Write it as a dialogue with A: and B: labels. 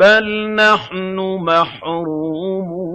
A: بَلْ نَحْنُ مَحْرُومُونَ